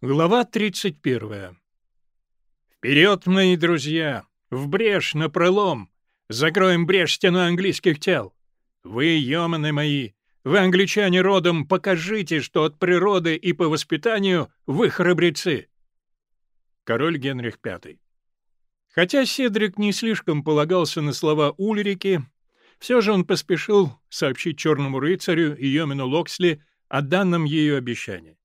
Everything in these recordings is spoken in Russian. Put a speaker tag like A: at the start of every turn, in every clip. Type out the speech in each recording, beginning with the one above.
A: Глава 31. «Вперед, мои друзья! В брешь, на пролом! Закроем брешь стену английских тел! Вы, еманы мои, вы, англичане родом, покажите, что от природы и по воспитанию вы храбрецы!» Король Генрих V. Хотя Седрик не слишком полагался на слова Ульрики, все же он поспешил сообщить черному рыцарю и Йомину Локсли о данном ею обещании.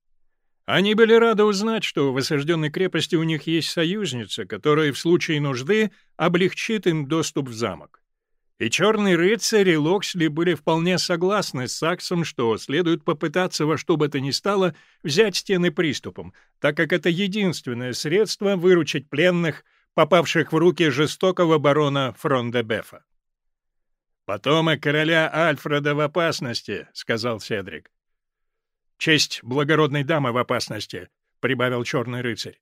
A: Они были рады узнать, что в осажденной крепости у них есть союзница, которая в случае нужды облегчит им доступ в замок. И черный рыцарь и Локсли были вполне согласны с Саксом, что следует попытаться во что бы то ни стало взять стены приступом, так как это единственное средство выручить пленных, попавших в руки жестокого барона Фрондебефа. «Потомок короля Альфреда в опасности», — сказал Седрик. Честь благородной дамы в опасности», — прибавил черный рыцарь.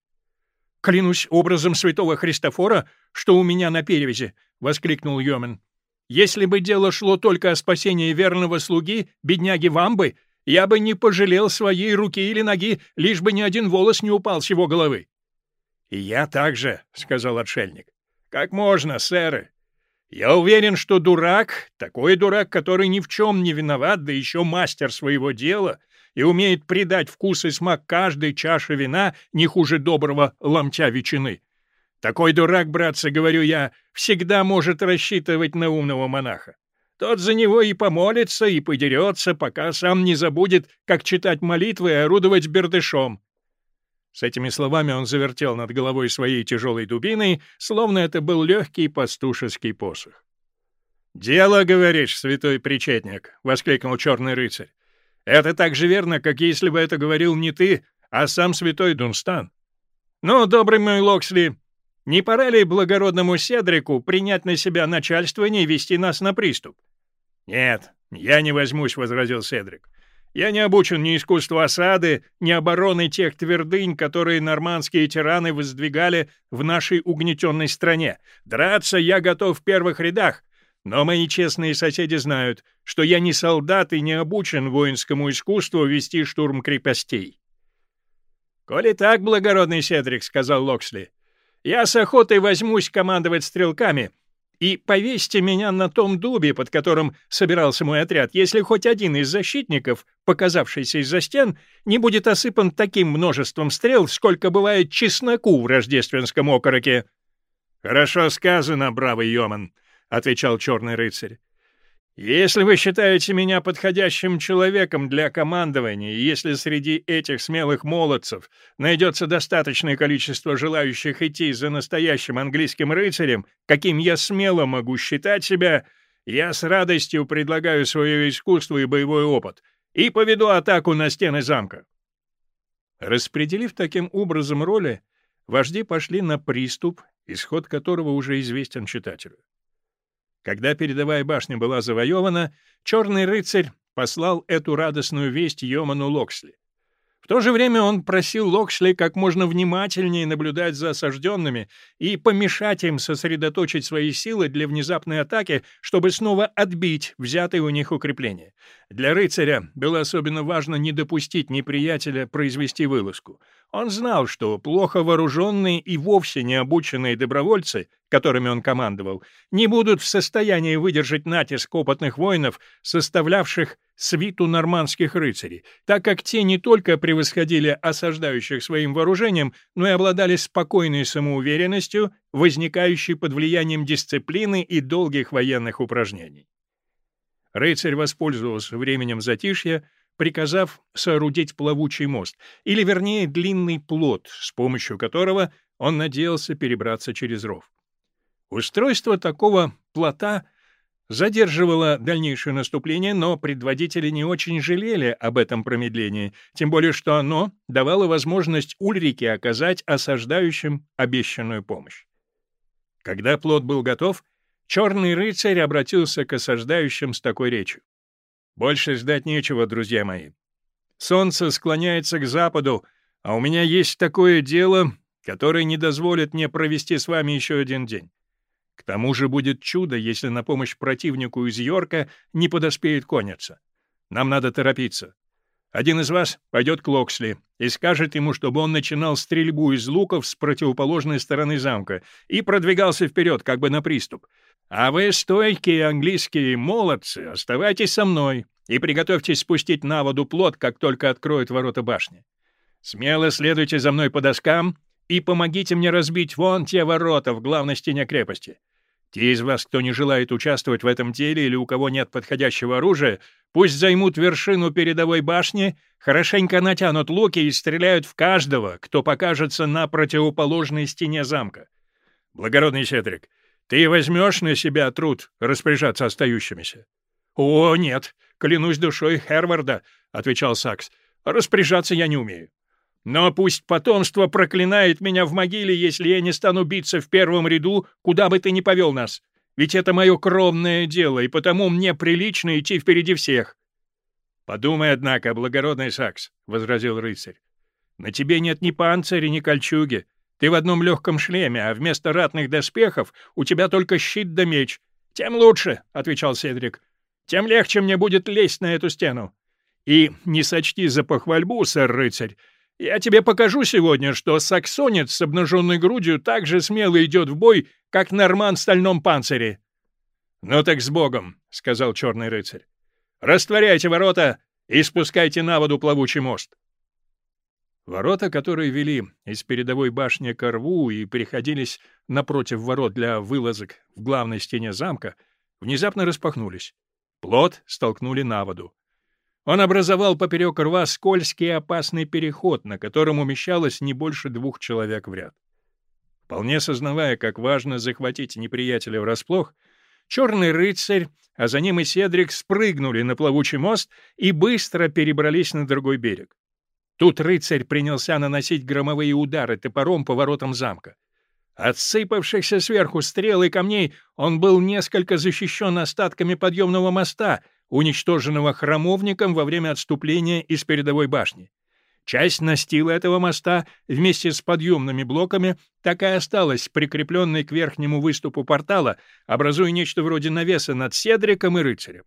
A: «Клянусь образом святого Христофора, что у меня на перевязи», — воскликнул Йомен. «Если бы дело шло только о спасении верного слуги, бедняги Вамбы, я бы не пожалел своей руки или ноги, лишь бы ни один волос не упал с его головы». «И я также», — сказал отшельник. «Как можно, сэры? Я уверен, что дурак, такой дурак, который ни в чем не виноват, да еще мастер своего дела, и умеет придать вкус и смак каждой чаше вина не хуже доброго ломтя ветчины. Такой дурак, братцы, говорю я, всегда может рассчитывать на умного монаха. Тот за него и помолится, и подерется, пока сам не забудет, как читать молитвы и орудовать бердышом. С этими словами он завертел над головой своей тяжелой дубиной, словно это был легкий пастушеский посох. «Дело, говоришь, святой причетник!» — воскликнул черный рыцарь. Это так же верно, как если бы это говорил не ты, а сам святой Дунстан. Ну, добрый мой Локсли, не пора ли благородному Седрику принять на себя начальствование и вести нас на приступ? Нет, я не возьмусь, — возразил Седрик. Я не обучен ни искусству осады, ни обороны тех твердынь, которые нормандские тираны воздвигали в нашей угнетенной стране. Драться я готов в первых рядах, но мои честные соседи знают, что я не солдат и не обучен воинскому искусству вести штурм крепостей. «Коли так, благородный Седрик», — сказал Локсли, — «я с охотой возьмусь командовать стрелками, и повесьте меня на том дубе, под которым собирался мой отряд, если хоть один из защитников, показавшийся из-за стен, не будет осыпан таким множеством стрел, сколько бывает чесноку в рождественском окороке». «Хорошо сказано, бравый Йоман», отвечал черный рыцарь. «Если вы считаете меня подходящим человеком для командования, если среди этих смелых молодцев найдется достаточное количество желающих идти за настоящим английским рыцарем, каким я смело могу считать себя, я с радостью предлагаю свое искусство и боевой опыт и поведу атаку на стены замка». Распределив таким образом роли, вожди пошли на приступ, исход которого уже известен читателю. Когда передовая башня была завоевана, Черный рыцарь послал эту радостную весть Йоману Локсли. В то же время он просил Локсли как можно внимательнее наблюдать за осажденными и помешать им сосредоточить свои силы для внезапной атаки, чтобы снова отбить взятые у них укрепления. Для рыцаря было особенно важно не допустить неприятеля произвести вылазку. Он знал, что плохо вооруженные и вовсе не обученные добровольцы которыми он командовал, не будут в состоянии выдержать натиск опытных воинов, составлявших свиту нормандских рыцарей, так как те не только превосходили осаждающих своим вооружением, но и обладали спокойной самоуверенностью, возникающей под влиянием дисциплины и долгих военных упражнений. Рыцарь воспользовался временем затишья, приказав соорудить плавучий мост, или, вернее, длинный плот, с помощью которого он надеялся перебраться через ров. Устройство такого плота задерживало дальнейшее наступление, но предводители не очень жалели об этом промедлении, тем более что оно давало возможность Ульрике оказать осаждающим обещанную помощь. Когда плот был готов, черный рыцарь обратился к осаждающим с такой речью. «Больше ждать нечего, друзья мои. Солнце склоняется к западу, а у меня есть такое дело, которое не дозволит мне провести с вами еще один день. К тому же будет чудо, если на помощь противнику из Йорка не подоспеет конница. Нам надо торопиться. Один из вас пойдет к Локсли и скажет ему, чтобы он начинал стрельбу из луков с противоположной стороны замка и продвигался вперед, как бы на приступ. А вы, стойкие английские молодцы, оставайтесь со мной и приготовьтесь спустить на воду плот, как только откроют ворота башни. Смело следуйте за мной по доскам и помогите мне разбить вон те ворота в главной стене крепости. Те из вас, кто не желает участвовать в этом деле или у кого нет подходящего оружия, пусть займут вершину передовой башни, хорошенько натянут луки и стреляют в каждого, кто покажется на противоположной стене замка. Благородный Седрик, ты возьмешь на себя труд распоряжаться остающимися? — О, нет, клянусь душой Херварда, — отвечал Сакс. — Распоряжаться я не умею. Но пусть потомство проклинает меня в могиле, если я не стану биться в первом ряду, куда бы ты ни повел нас. Ведь это мое кровное дело, и потому мне прилично идти впереди всех. — Подумай, однако, благородный Сакс, — возразил рыцарь. — На тебе нет ни панциря, ни кольчуги. Ты в одном легком шлеме, а вместо ратных доспехов у тебя только щит да меч. — Тем лучше, — отвечал Седрик. — Тем легче мне будет лезть на эту стену. И не сочти за похвальбу, сэр-рыцарь, я тебе покажу сегодня, что саксонец с обнаженной грудью так же смело идет в бой, как норман в стальном панцире. — Ну так с Богом, — сказал черный рыцарь. — Растворяйте ворота и спускайте на воду плавучий мост. Ворота, которые вели из передовой башни к рву и приходились напротив ворот для вылазок в главной стене замка, внезапно распахнулись. Плот столкнули на воду. Он образовал поперек рва скользкий и опасный переход, на котором умещалось не больше двух человек в ряд. Вполне сознавая, как важно захватить неприятеля врасплох, черный рыцарь, а за ним и Седрик спрыгнули на плавучий мост и быстро перебрались на другой берег. Тут рыцарь принялся наносить громовые удары топором по воротам замка. От сыпавшихся сверху стрел и камней он был несколько защищен остатками подъемного моста, уничтоженного храмовником во время отступления из передовой башни. Часть настила этого моста вместе с подъемными блоками так и осталась прикрепленной к верхнему выступу портала, образуя нечто вроде навеса над Седриком и рыцарем.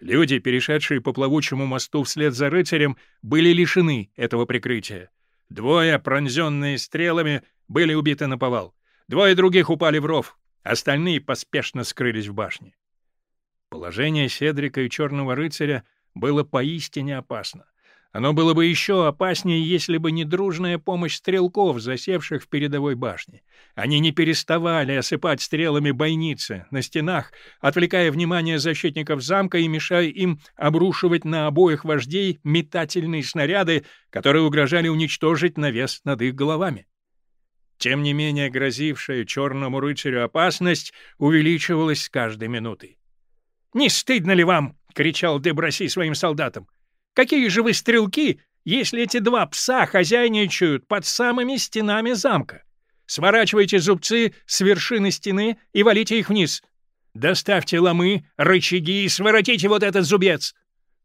A: Люди, перешедшие по плавучему мосту вслед за рыцарем, были лишены этого прикрытия. Двое, пронзенные стрелами, были убиты на повал. Двое других упали в ров, остальные поспешно скрылись в башне. Положение Седрика и Черного Рыцаря было поистине опасно. Оно было бы еще опаснее, если бы не дружная помощь стрелков, засевших в передовой башне. Они не переставали осыпать стрелами бойницы на стенах, отвлекая внимание защитников замка и мешая им обрушивать на обоих вождей метательные снаряды, которые угрожали уничтожить навес над их головами. Тем не менее, грозившая черному рыцарю опасность увеличивалась с каждой минутой. «Не стыдно ли вам?» — кричал Деброси своим солдатам. «Какие же вы стрелки, если эти два пса хозяйничают под самыми стенами замка? Сворачивайте зубцы с вершины стены и валите их вниз. Доставьте ломы, рычаги и своротите вот этот зубец!»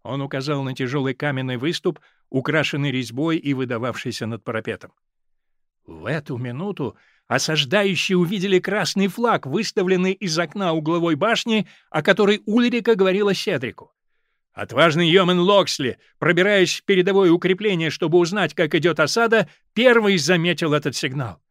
A: Он указал на тяжелый каменный выступ, украшенный резьбой и выдававшийся над парапетом. В эту минуту осаждающие увидели красный флаг, выставленный из окна угловой башни, о которой Ульрика говорила Седрику. Отважный Йомен Локсли, пробираясь в передовое укрепление, чтобы узнать, как идет осада, первый заметил этот сигнал.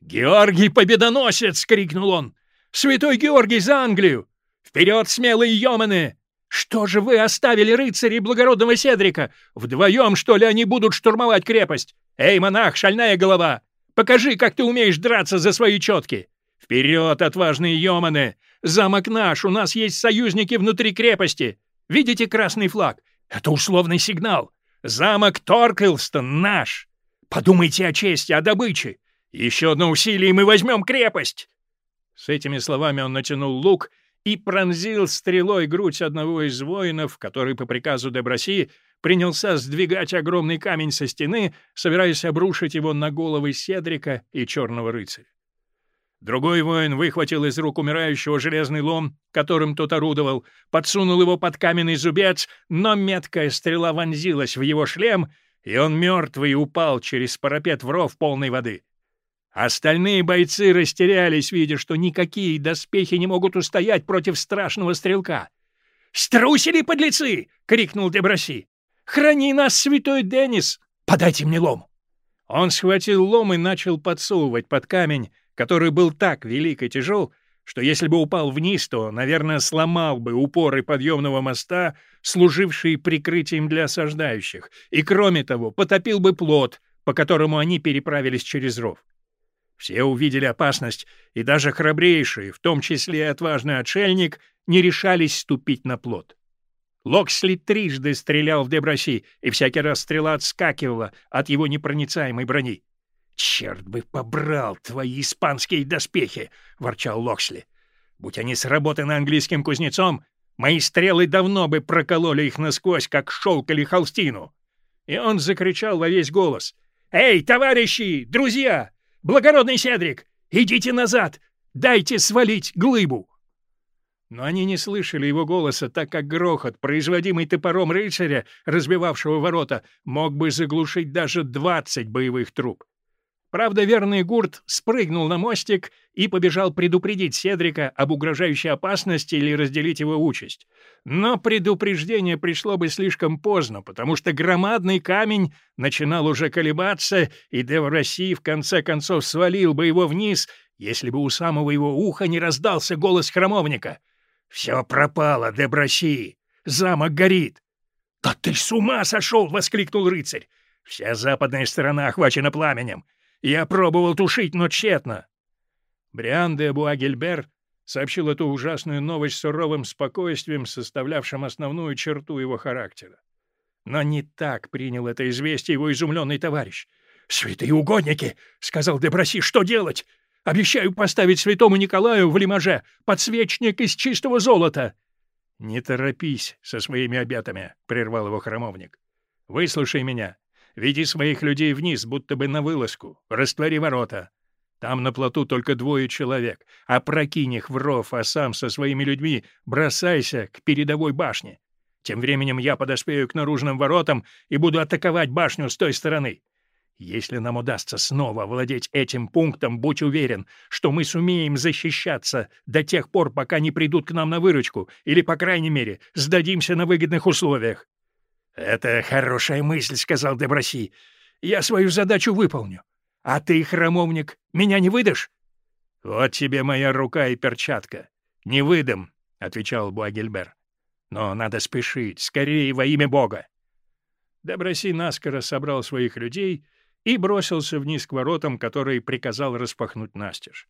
A: «Георгий Победоносец!» — крикнул он. «Святой Георгий за Англию! Вперед, смелые Йомены! Что же вы оставили рыцарей благородного Седрика? Вдвоем, что ли, они будут штурмовать крепость? Эй, монах, шальная голова! Покажи, как ты умеешь драться за свои четки! Вперед, отважные Йоманы! Замок наш, у нас есть союзники внутри крепости! Видите красный флаг? Это условный сигнал! Замок Торкелстон наш! Подумайте о чести, о добыче! Еще одно усилие, и мы возьмем крепость!» С этими словами он натянул лук и пронзил стрелой грудь одного из воинов, который по приказу Деброси принялся сдвигать огромный камень со стены, собираясь обрушить его на головы Седрика и Черного рыцаря. Другой воин выхватил из рук умирающего железный лом, которым тот орудовал, подсунул его под каменный зубец, но меткая стрела вонзилась в его шлем, и он мертвый упал через парапет в ров полной воды. Остальные бойцы растерялись, видя, что никакие доспехи не могут устоять против страшного стрелка. «Струсили, подлецы!» — крикнул Деброси. Храни нас, святой Деннис! Подайте мне лом!» Он схватил лом и начал подсовывать под камень, который был так велик и тяжел, что если бы упал вниз, то, наверное, сломал бы упоры подъемного моста, служившие прикрытием для осаждающих, и, кроме того, потопил бы плот, по которому они переправились через ров. Все увидели опасность, и даже храбрейшие, в том числе и отважный отшельник, не решались ступить на плот. Локсли трижды стрелял в Деброси, и всякий раз стрела отскакивала от его непроницаемой брони. «Черт бы побрал твои испанские доспехи!» — ворчал Локсли. «Будь они сработаны английским кузнецом, мои стрелы давно бы прокололи их насквозь, как шелк или холстину!» И он закричал во весь голос. «Эй, товарищи, друзья! Благородный Седрик, идите назад! Дайте свалить глыбу!» Но они не слышали его голоса, так как грохот, производимый топором рыцаря, разбивавшего ворота, мог бы заглушить даже двадцать боевых труб. Правда, верный Гурт спрыгнул на мостик и побежал предупредить Седрика об угрожающей опасности или разделить его участь. Но предупреждение пришло бы слишком поздно, потому что громадный камень начинал уже колебаться, и Девраси в конце концов свалил бы его вниз, если бы у самого его уха не раздался голос храмовника. «Все пропало, Дебраси! Замок горит!» «Да ты с ума сошел!» — воскликнул рыцарь. «Вся западная сторона охвачена пламенем. Я пробовал тушить, но тщетно. Бриан де Буагельбер сообщил эту ужасную новость суровым спокойствием, составлявшим основную черту его характера. Но не так принял это известие его изумленный товарищ. «Святые угодники!» — сказал Деброси. «Что делать? Обещаю поставить святому Николаю в лимаже подсвечник из чистого золота!» «Не торопись со своими обетами», — прервал его храмовник. «Выслушай меня. Веди своих людей вниз, будто бы на вылазку. Раствори ворота. Там на плоту только двое человек. Опрокинь их в ров, а сам со своими людьми бросайся к передовой башне. Тем временем я подоспею к наружным воротам и буду атаковать башню с той стороны. Если нам удастся снова владеть этим пунктом, будь уверен, что мы сумеем защищаться до тех пор, пока не придут к нам на выручку, или, по крайней мере, сдадимся на выгодных условиях. «Это хорошая мысль», — сказал Деброси. «Я свою задачу выполню. А ты, храмовник, меня не выдашь?» «Вот тебе моя рука и перчатка. Не выдам», — отвечал Буагельбер. «Но надо спешить, скорее во имя Бога». Деброси наскоро собрал своих людей и бросился вниз к воротам, которые приказал распахнуть настежь.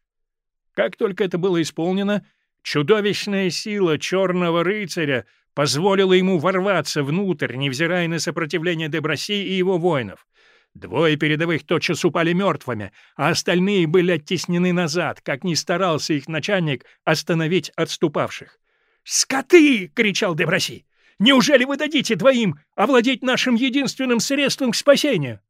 A: Как только это было исполнено, чудовищная сила черного рыцаря позволила ему ворваться внутрь, невзирая на сопротивление Деброси и его воинов. Двое передовых тотчас упали мертвыми, а остальные были оттеснены назад, как ни старался их начальник остановить отступавших. «Скоты!» — кричал Деброси. «Неужели вы дадите двоим овладеть нашим единственным средством к спасению?»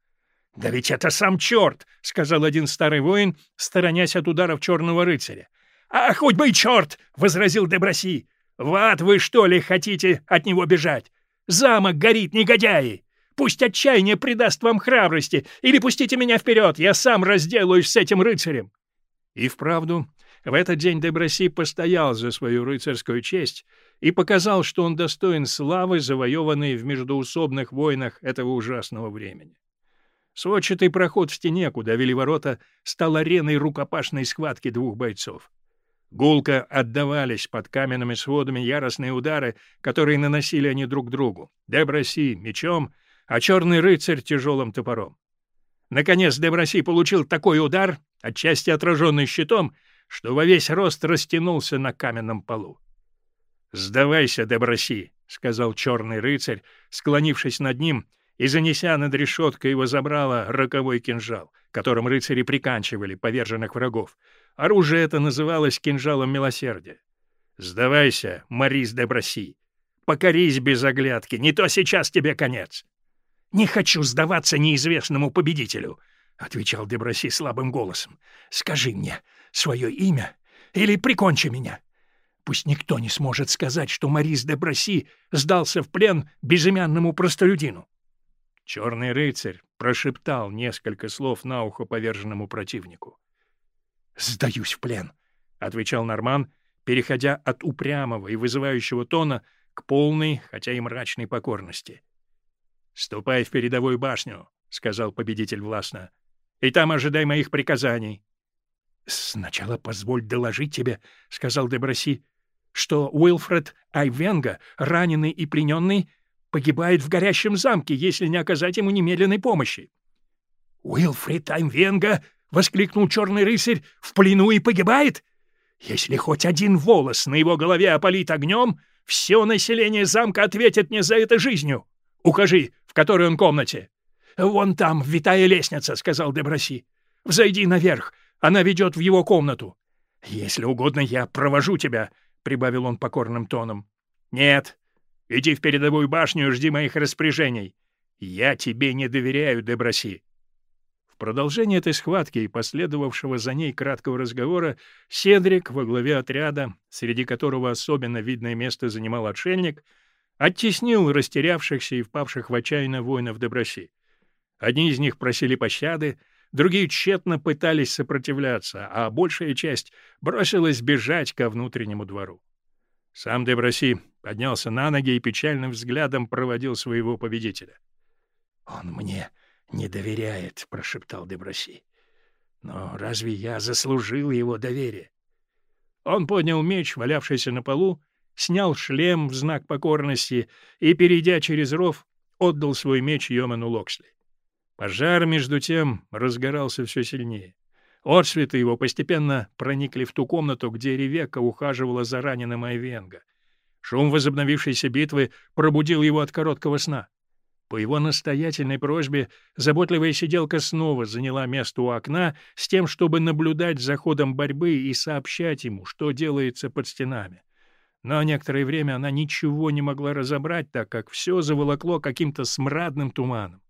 A: «Да ведь это сам черт!» — сказал один старый воин, сторонясь от ударов черного рыцаря. «А хоть бы и черт!» — возразил Деброси. В ад вы, что ли, хотите от него бежать? Замок горит, негодяи! Пусть отчаяние придаст вам храбрости, или пустите меня вперед, я сам разделаюсь с этим рыцарем!» И вправду, в этот день Деброси постоял за свою рыцарскую честь и показал, что он достоин славы, завоеванной в междоусобных войнах этого ужасного времени. Сводчатый проход в стене, куда вели ворота, стал ареной рукопашной схватки двух бойцов. Гулко отдавались под каменными сводами яростные удары, которые наносили они друг другу. Деброси — мечом, а черный рыцарь — тяжелым топором. Наконец Деброси получил такой удар, отчасти отраженный щитом, что во весь рост растянулся на каменном полу. «Сдавайся, Деброси», — сказал черный рыцарь, склонившись над ним и занеся над решеткой его забрала роковой кинжал, которым рыцари приканчивали поверженных врагов. Оружие это называлось кинжалом милосердия. «Сдавайся, Марис де Броси. Покорись без оглядки, не то сейчас тебе конец». «Не хочу сдаваться неизвестному победителю», — отвечал Деброси слабым голосом. «Скажи мне свое имя или прикончи меня. Пусть никто не сможет сказать, что Марис де Броси сдался в плен безымянному простолюдину». Черный рыцарь прошептал несколько слов на ухо поверженному противнику. «Сдаюсь в плен», — отвечал Норман, переходя от упрямого и вызывающего тона к полной, хотя и мрачной покорности. «Ступай в передовую башню», — сказал победитель властно, — «и там ожидай моих приказаний». «Сначала позволь доложить тебе», — сказал Деброси, — «что Уилфред Айвенга, раненый и плененный, погибает в горящем замке, если не оказать ему немедленной помощи». «Уилфред Айвенга!» — воскликнул черный рыцарь. «В плену и погибает? Если хоть один волос на его голове опалит огнем, все население замка ответит мне за это жизнью. Укажи, в которой он комнате». «Вон там, витая лестница», — сказал Деброси. «Взойди наверх, она ведет в его комнату. Если угодно, я провожу тебя, — прибавил он покорным тоном. — Нет. Иди в передовую башню и жди моих распоряжений. Я тебе не доверяю, Деброси. В продолжение этой схватки и последовавшего за ней краткого разговора Седрик во главе отряда, среди которого особенно видное место занимал отшельник, оттеснил растерявшихся и впавших в отчаяние воинов Деброси. Одни из них просили пощады, Другие тщетно пытались сопротивляться, а большая часть бросилась бежать ко внутреннему двору. Сам Деброси поднялся на ноги и печальным взглядом проводил своего победителя. — Он мне не доверяет, — прошептал Деброси. — Но разве я заслужил его доверие? Он поднял меч, валявшийся на полу, снял шлем в знак покорности и, перейдя через ров, отдал свой меч Йоману Локсли. Пожар, между тем, разгорался все сильнее. Отсветы его постепенно проникли в ту комнату, где Ревекка ухаживала за раненым Айвенга. Шум возобновившейся битвы пробудил его от короткого сна. По его настоятельной просьбе заботливая сиделка снова заняла место у окна с тем, чтобы наблюдать за ходом борьбы и сообщать ему, что делается под стенами. Но некоторое время она ничего не могла разобрать, так как все заволокло каким-то смрадным туманом.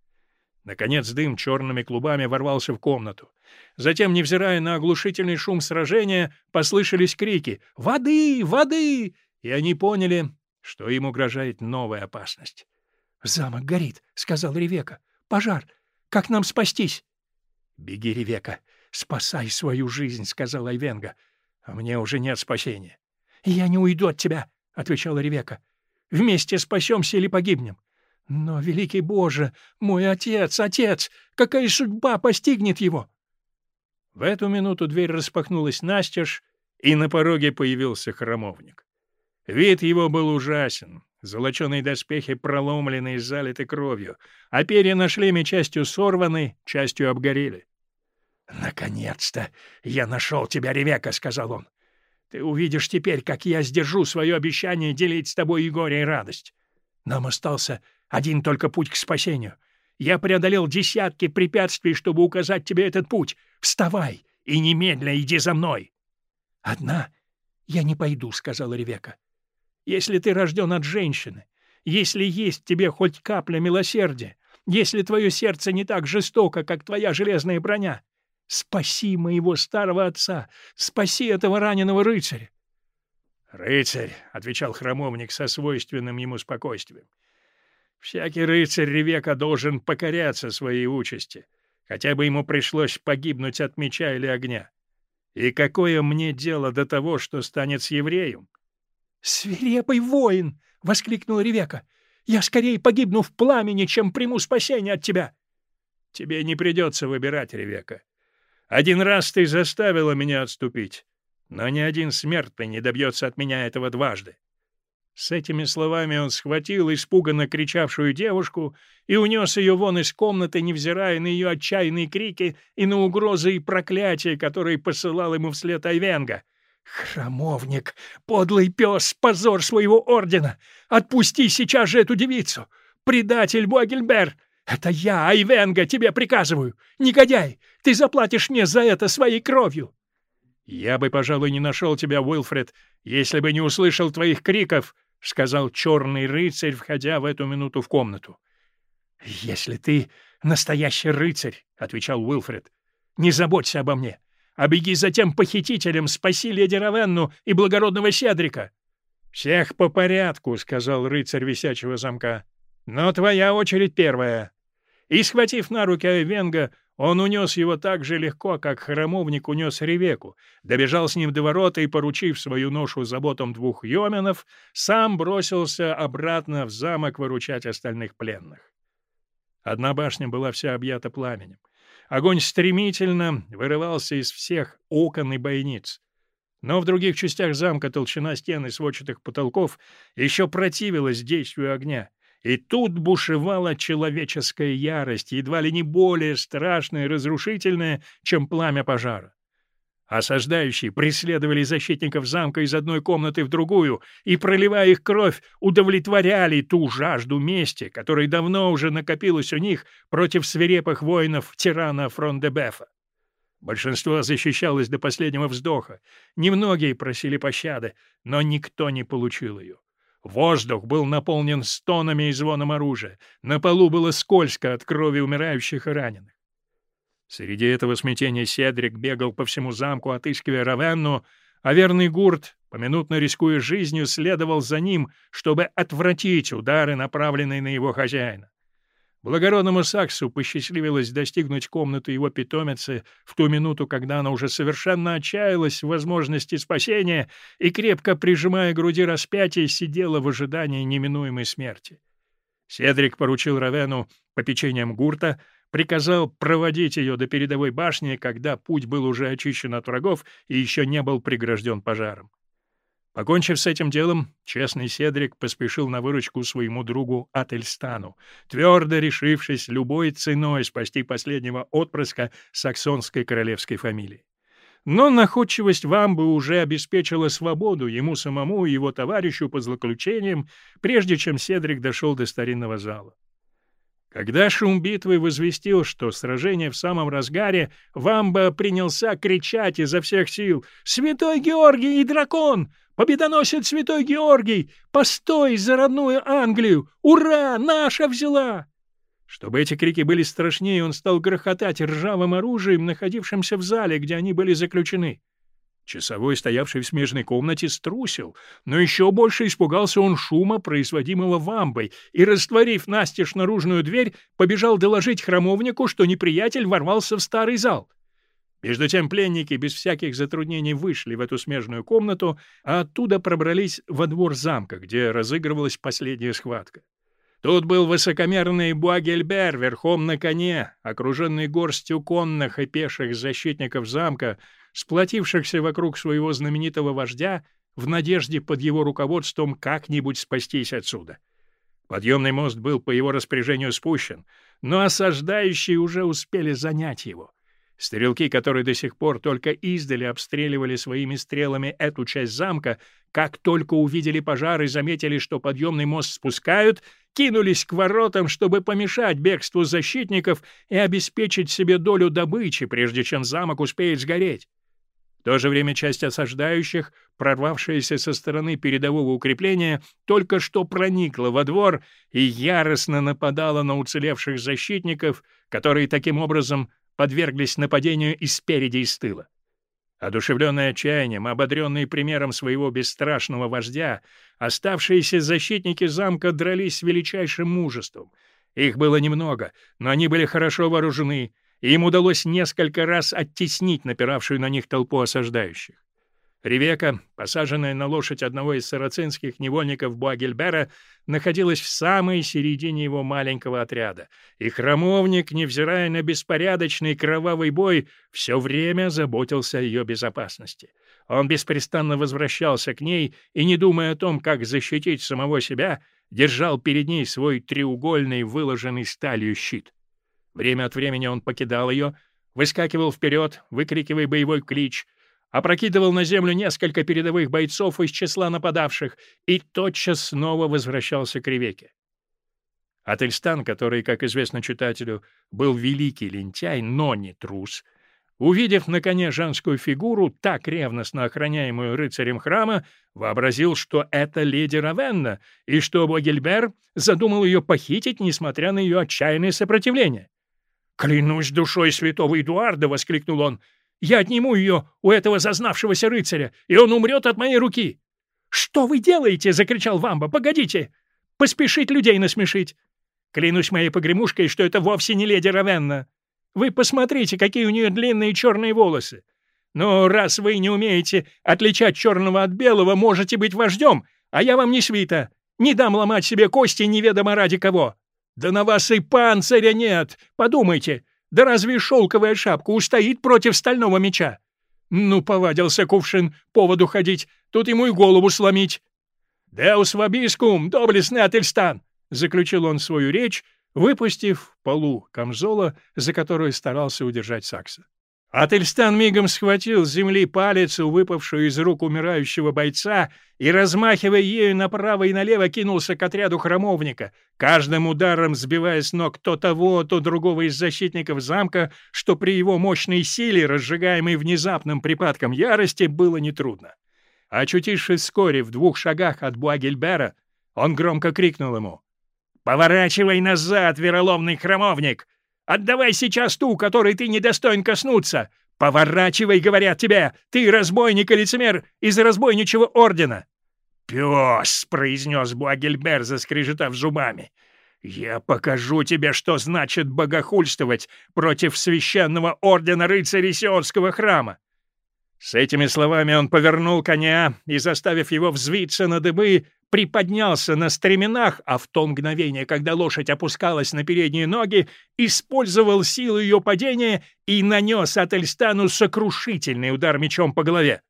A: Наконец дым черными клубами ворвался в комнату. Затем, невзирая на оглушительный шум сражения, послышались крики «Воды! Воды!» И они поняли, что им угрожает новая опасность. «Замок горит», — сказал Ревека. «Пожар! Как нам спастись?» «Беги, Ревека, спасай свою жизнь», — сказал Айвенга. «А мне уже нет спасения». «Я не уйду от тебя», — отвечала Ревека. «Вместе спасемся или погибнем. Но, великий Боже, мой отец, отец, какая судьба постигнет его? В эту минуту дверь распахнулась настежь, и на пороге появился храмовник. Вид его был ужасен. Золоченые доспехи проломлены и залиты кровью, а перья на шлеме частью сорваны, частью обгорели. «Наконец-то я нашел тебя, Ревека», — сказал он. «Ты увидишь теперь, как я сдержу свое обещание делить с тобой и горе, и радость. Нам остался один только путь к спасению. Я преодолел десятки препятствий, чтобы указать тебе этот путь. Вставай и немедленно иди за мной. — Одна я не пойду, — сказала Ревека. — Если ты рожден от женщины, если есть в тебе хоть капля милосердия, если твое сердце не так жестоко, как твоя железная броня, спаси моего старого отца, спаси этого раненого рыцаря. — Рыцарь, — отвечал храмовник со свойственным ему спокойствием, — Всякий рыцарь Ревека должен покоряться своей участи, хотя бы ему пришлось погибнуть от меча или огня. И какое мне дело до того, что станет с евреем? — Свирепый воин! — воскликнула Ревека. — Я скорее погибну в пламени, чем приму спасение от тебя. — Тебе не придется выбирать, Ревека. Один раз ты заставила меня отступить, но ни один смертный не добьется от меня этого дважды. С этими словами он схватил испуганно кричавшую девушку и унес ее вон из комнаты, невзирая на ее отчаянные крики и на угрозы и проклятия, которые посылал ему вслед Айвенга. «Храмовник! Подлый пес! Позор своего ордена! Отпусти сейчас же эту девицу! Предатель Буагельбер! Это я, Айвенга, тебе приказываю! Негодяй! Ты заплатишь мне за это своей кровью!» «Я бы, пожалуй, не нашел тебя, Уилфред, если бы не услышал твоих криков — сказал черный рыцарь, входя в эту минуту в комнату. — Если ты настоящий рыцарь, — отвечал Уилфред, — не заботься обо мне, а беги за тем похитителем, спаси леди Равенну и благородного Седрика. — Всех по порядку, — сказал рыцарь висячего замка. — Но твоя очередь первая. И, схватив на руки Айвенга, он унес его так же легко, как храмовник унес Ревеку, добежал с ним до ворота и, поручив свою ношу заботам двух йоменов, сам бросился обратно в замок выручать остальных пленных. Одна башня была вся объята пламенем. Огонь стремительно вырывался из всех окон и бойниц. Но в других частях замка толщина стен и сводчатых потолков еще противилась действию огня. И тут бушевала человеческая ярость, едва ли не более страшная и разрушительная, чем пламя пожара. Осаждающие преследовали защитников замка из одной комнаты в другую и, проливая их кровь, удовлетворяли ту жажду мести, которая давно уже накопилась у них против свирепых воинов тирана Фрон-де-Бефа. Большинство защищалось до последнего вздоха. Немногие просили пощады, но никто не получил ее. Воздух был наполнен стонами и звоном оружия. На полу было скользко от крови умирающих и раненых. Среди этого смятения Седрик бегал по всему замку, отыскивая Равенну, а верный Гурт, поминутно рискуя жизнью, следовал за ним, чтобы отвратить удары, направленные на его хозяина. Благородному Саксу посчастливилось достигнуть комнаты его питомицы в ту минуту, когда она уже совершенно отчаялась в возможности спасения и, крепко прижимая груди распятие, сидела в ожидании неминуемой смерти. Седрик поручил Равену попечением Гурта, приказал проводить ее до передовой башни, когда путь был уже очищен от врагов и еще не был прегражден пожаром. Покончив с этим делом, честный Седрик поспешил на выручку своему другу Ательстану, твердо решившись любой ценой спасти последнего отпрыска саксонской королевской фамилии. Но находчивость Вамбы уже обеспечила свободу ему самому и его товарищу по злоключениям, прежде чем Седрик дошел до старинного зала. Когда шум битвы возвестил, что сражение в самом разгаре, Вамба принялся кричать изо всех сил «Святой Георгий и дракон! Победоносит Святой Георгий! Постой за родную Англию! Ура! Наша взяла!» Чтобы эти крики были страшнее, он стал грохотать ржавым оружием, находившимся в зале, где они были заключены. Часовой, стоявший в смежной комнате, струсил, но еще больше испугался он шума, производимого вамбой, и, растворив настежь наружную дверь, побежал доложить храмовнику, что неприятель ворвался в старый зал. Между тем пленники без всяких затруднений вышли в эту смежную комнату, а оттуда пробрались во двор замка, где разыгрывалась последняя схватка. Тут был высокомерный Буагельбер верхом на коне, окруженный горстью конных и пеших защитников замка, сплотившихся вокруг своего знаменитого вождя в надежде под его руководством как-нибудь спастись отсюда. Подъемный мост был по его распоряжению спущен, но осаждающие уже успели занять его. Стрелки, которые до сих пор только издали обстреливали своими стрелами эту часть замка, как только увидели пожар и заметили, что подъемный мост спускают, кинулись к воротам, чтобы помешать бегству защитников и обеспечить себе долю добычи, прежде чем замок успеет сгореть. В то же время часть осаждающих, прорвавшаяся со стороны передового укрепления, только что проникла во двор и яростно нападала на уцелевших защитников, которые таким образом подверглись нападению и спереди, и с тыла. Одушевленные отчаянием, ободренные примером своего бесстрашного вождя, оставшиеся защитники замка дрались с величайшим мужеством. Их было немного, но они были хорошо вооружены, и им удалось несколько раз оттеснить напиравшую на них толпу осаждающих. Ревека, посаженная на лошадь одного из сарацинских невольников Буагельбера, находилась в самой середине его маленького отряда, и храмовник, невзирая на беспорядочный кровавый бой, все время заботился о ее безопасности. Он беспрестанно возвращался к ней и, не думая о том, как защитить самого себя, держал перед ней свой треугольный, выложенный сталью щит. Время от времени он покидал ее, выскакивал вперед, выкрикивая боевой клич, опрокидывал на землю несколько передовых бойцов из числа нападавших и тотчас снова возвращался к Ревеке. Ательстан, который, как известно читателю, был великий лентяй, но не трус, увидев на коне женскую фигуру, так ревностно охраняемую рыцарем храма, вообразил, что это леди Равенна, и что Богельбер задумал ее похитить, несмотря на ее отчаянное сопротивление. «Клянусь душой святого Эдуарда!» — воскликнул он. «Я отниму ее у этого зазнавшегося рыцаря, и он умрет от моей руки!» «Что вы делаете?» — закричал Вамба. «Погодите! Поспешить людей насмешить! Клянусь моей погремушкой, что это вовсе не леди Равенна. Вы посмотрите, какие у нее длинные черные волосы. Но раз вы не умеете отличать черного от белого, можете быть вождем, а я вам не свита. Не дам ломать себе кости неведомо ради кого. Да на вас и панциря нет! Подумайте, да разве шелковая шапка устоит против стального меча? Ну, повадился кувшин поводу ходить, тут ему и голову сломить. «Деус вобискум, доблестный Ательстан!» — заключил он свою речь, выпустив полу камзола, за которую старался удержать Сакса. Ательстан мигом схватил с земли палец, выпавшую из рук умирающего бойца, и, размахивая ею направо и налево, кинулся к отряду храмовника, каждым ударом сбивая с ног то того, то другого из защитников замка, что при его мощной силе, разжигаемой внезапным припадком ярости, было нетрудно. Очутившись вскоре в двух шагах от Буагельбера, он громко крикнул ему. «Поворачивай назад, вероломный храмовник! Отдавай сейчас ту, которой ты недостоин коснуться! Поворачивай, говорят тебе! Ты разбойник и лицемер из разбойничего ордена!» «Пес!» — произнес Буагельбер, заскрежетав зубами. «Я покажу тебе, что значит богохульствовать против священного ордена рыцарей Сионского храма!» С этими словами он повернул коня и, заставив его взвиться на дыбы, приподнялся на стременах, а в то мгновение, когда лошадь опускалась на передние ноги, использовал силу ее падения и нанес Ательстану сокрушительный удар мечом по голове.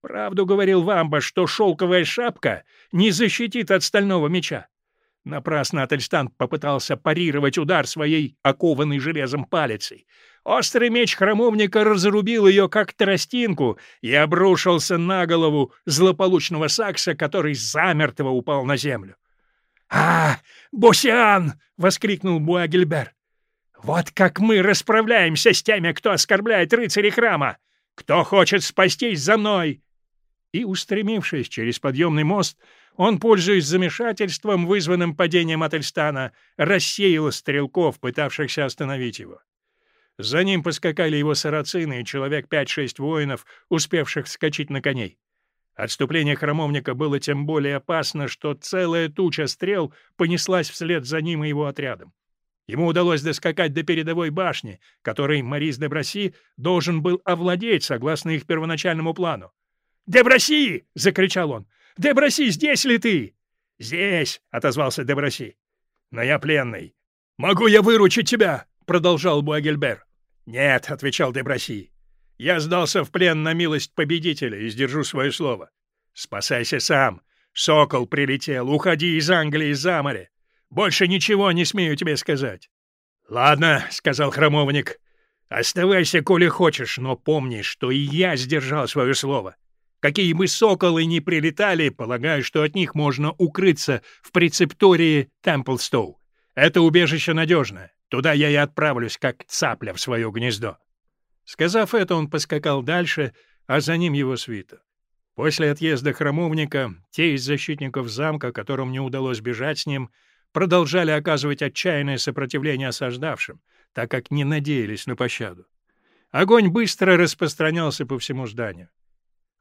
A: Правду говорил Вамба, что шелковая шапка не защитит от стального меча. Напрасно Ательстан попытался парировать удар своей окованной железом палицей. Острый меч храмовника разрубил ее, как тростинку, и обрушился на голову злополучного сакса, который замертво упал на землю. «А, Босиан!» — воскликнул Буагельбер. «Вот как мы расправляемся с теми, кто оскорбляет рыцарей храма! Кто хочет спастись за мной!» И, устремившись через подъемный мост, он, пользуясь замешательством, вызванным падением Ательстана, рассеял стрелков, пытавшихся остановить его. За ним поскакали его сарацины и человек пять-шесть воинов, успевших вскочить на коней. Отступление храмовника было тем более опасно, что целая туча стрел понеслась вслед за ним и его отрядом. Ему удалось доскакать до передовой башни, которой Морис де Браси должен был овладеть согласно их первоначальному плану. «Де Браси!» — закричал он. «Де Браси, здесь ли ты?» «Здесь!» — отозвался Де Браси. «Но я пленный». «Могу я выручить тебя?» — продолжал Буагельбер. «Нет», — отвечал Деброси, — «я сдался в плен на милость победителя и сдержу свое слово. Спасайся сам. Сокол прилетел. Уходи из Англии за море. Больше ничего не смею тебе сказать». «Ладно», — сказал храмовник, — «оставайся, коли хочешь, но помни, что и я сдержал свое слово. Какие бы соколы ни прилетали, полагаю, что от них можно укрыться в прецептории Темплстоу. Это убежище надежное. Туда я и отправлюсь, как цапля в свое гнездо». Сказав это, он поскакал дальше, а за ним его свита. После отъезда храмовника те из защитников замка, которым не удалось бежать с ним, продолжали оказывать отчаянное сопротивление осаждавшим, так как не надеялись на пощаду. Огонь быстро распространялся по всему зданию.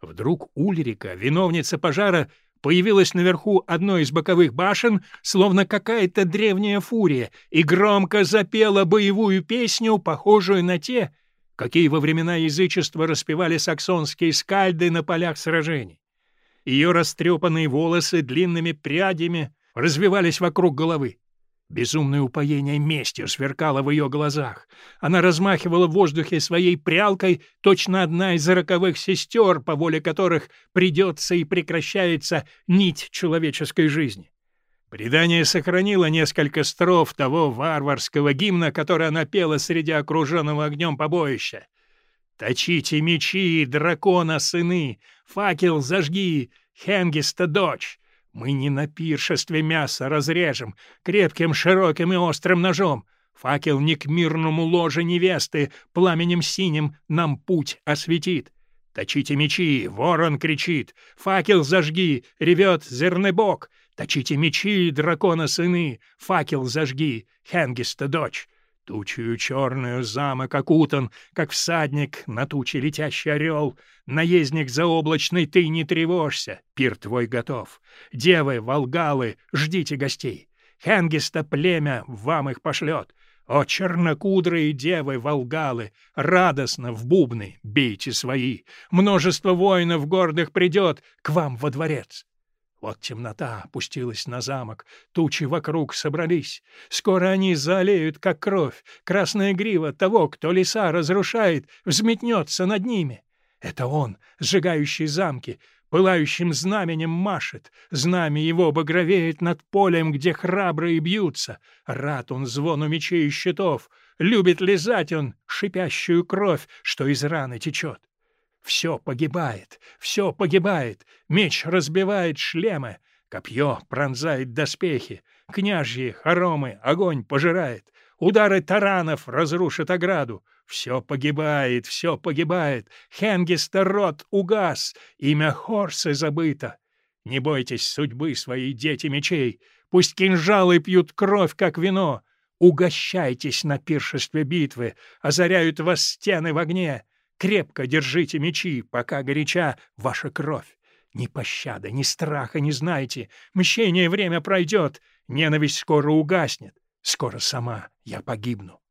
A: Вдруг Ульрика, виновница пожара, появилась наверху одной из боковых башен, словно какая-то древняя фурия, и громко запела боевую песню, похожую на те, какие во времена язычества распевали саксонские скальды на полях сражений. Ее растрепанные волосы длинными прядями развивались вокруг головы. Безумное упоение местью сверкало в ее глазах. Она размахивала в воздухе своей прялкой, точно одна из роковых сестер, по воле которых придется и прекращается нить человеческой жизни. Предание сохранило несколько строф того варварского гимна, который она пела среди окруженного огнем побоища. «Точите мечи, дракона сыны, факел зажги, Хенгиста дочь, мы не на пиршестве мясо разрежем крепким, широким и острым ножом. Факел не к мирному ложе невесты, пламенем синим нам путь осветит. Точите мечи, ворон кричит, факел зажги, ревет зернебок. Точите мечи, дракона сыны, факел зажги, Хенгиста дочь. Тучью черную замок окутан, как всадник на туче летящий орел. Наездник заоблачный, ты не тревожься, пир твой готов. Девы, волгалы, ждите гостей. Хенгиста племя вам их пошлет. О, чернокудрые девы, волгалы, радостно в бубны бейте свои. Множество воинов гордых придет к вам во дворец. Вот темнота опустилась на замок, тучи вокруг собрались. Скоро они залеют, как кровь. Красная грива того, кто леса разрушает, взметнется над ними. Это он, сжигающий замки, пылающим знаменем машет. Знамя его багровеет над полем, где храбрые бьются. Рад он звону мечей и щитов. Любит лизать он шипящую кровь, что из раны течет. Все погибает, все погибает. Меч разбивает шлемы, копье пронзает доспехи, княжьи хоромы огонь пожирает, удары таранов разрушат ограду. Все погибает, все погибает. Хенгистер род угас, имя Хорсы забыто. Не бойтесь судьбы своей, дети мечей. Пусть кинжалы пьют кровь, как вино. Угощайтесь на пиршестве битвы, озаряют вас стены в огне. Крепко держите мечи, пока горяча ваша кровь. Ни пощады, ни страха не знаете. Мщение время пройдет, ненависть скоро угаснет. Скоро сама я погибну.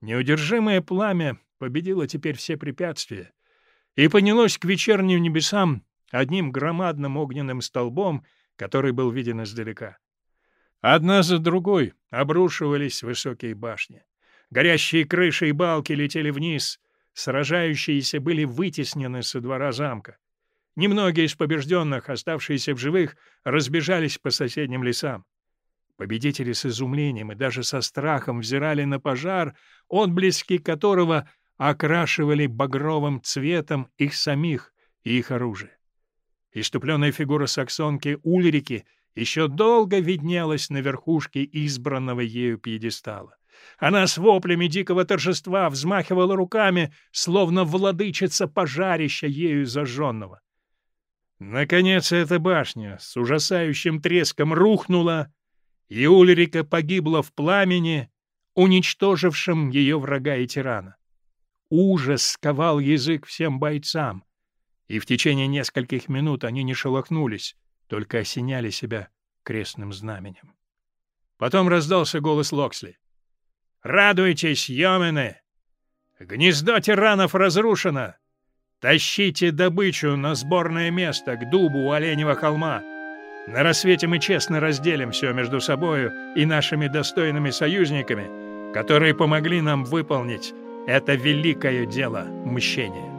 A: Неудержимое пламя победило теперь все препятствия и поднялось к вечерним небесам одним громадным огненным столбом, который был виден издалека. Одна за другой обрушивались высокие башни. Горящие крыши и балки летели вниз — Сражающиеся были вытеснены со двора замка. Немногие из побежденных, оставшиеся в живых, разбежались по соседним лесам. Победители с изумлением и даже со страхом взирали на пожар, отблески которого окрашивали багровым цветом их самих и их оружие. Иступленная фигура саксонки Ульрики еще долго виднелась на верхушке избранного ею пьедестала. Она с воплями дикого торжества взмахивала руками, словно владычица пожарища ею зажженного. Наконец эта башня с ужасающим треском рухнула, и Ульрика погибла в пламени, уничтожившем ее врага и тирана. Ужас сковал язык всем бойцам, и в течение нескольких минут они не шелохнулись, только осеняли себя крестным знаменем. Потом раздался голос Локсли. Радуйтесь, Йомены! Гнездо тиранов разрушено! Тащите добычу на сборное место к дубу у Оленева холма. На рассвете мы честно разделим все между собою и нашими достойными союзниками, которые помогли нам выполнить это великое дело мщения.